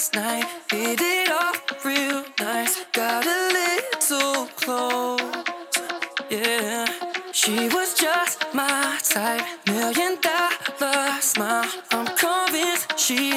last night. did it off real nice. Got a little close. Yeah. She was just my type. Million dollar smile. I'm convinced she